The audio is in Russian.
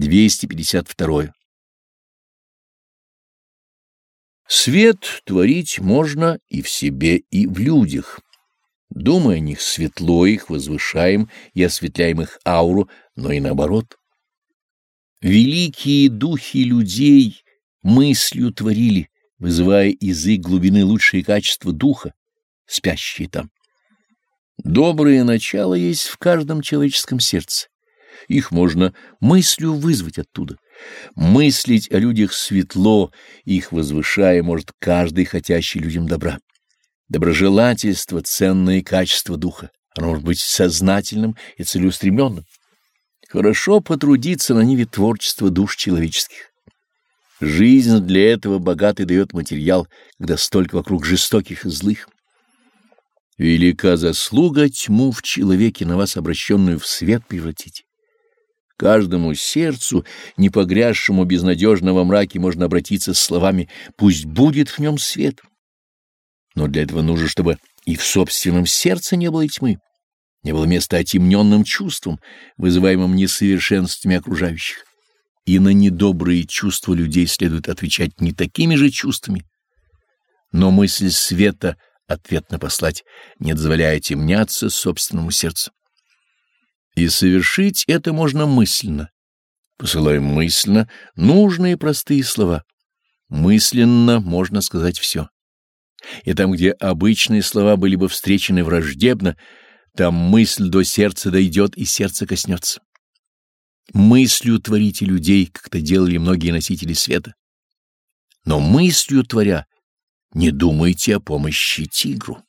252. Свет творить можно и в себе, и в людях. Думая о них светло их, возвышаем и осветляем их ауру, но и наоборот. Великие духи людей мыслью творили, вызывая из их глубины лучшие качества духа, спящие там. Доброе начало есть в каждом человеческом сердце. Их можно мыслью вызвать оттуда. Мыслить о людях светло, их возвышая, может каждый, хотящий людям добра. Доброжелательство — ценное качество духа. Оно может быть сознательным и целеустремленным. Хорошо потрудиться на ниве творчества душ человеческих. Жизнь для этого богатый дает материал, когда столько вокруг жестоких и злых. Велика заслуга тьму в человеке на вас обращенную в свет превратить. Каждому сердцу, не погрязшему безнадежного мраке, можно обратиться с словами «пусть будет в нем свет». Но для этого нужно, чтобы и в собственном сердце не было тьмы, не было места отемненным чувствам, вызываемым несовершенствами окружающих. И на недобрые чувства людей следует отвечать не такими же чувствами, но мысль света — ответно послать, не дозволяя темняться собственному сердцу. И совершить это можно мысленно. Посылаем мысленно нужные простые слова. Мысленно можно сказать все. И там, где обычные слова были бы встречены враждебно, там мысль до сердца дойдет и сердце коснется. Мыслью творите людей, как это делали многие носители света. Но мыслью творя, не думайте о помощи тигру.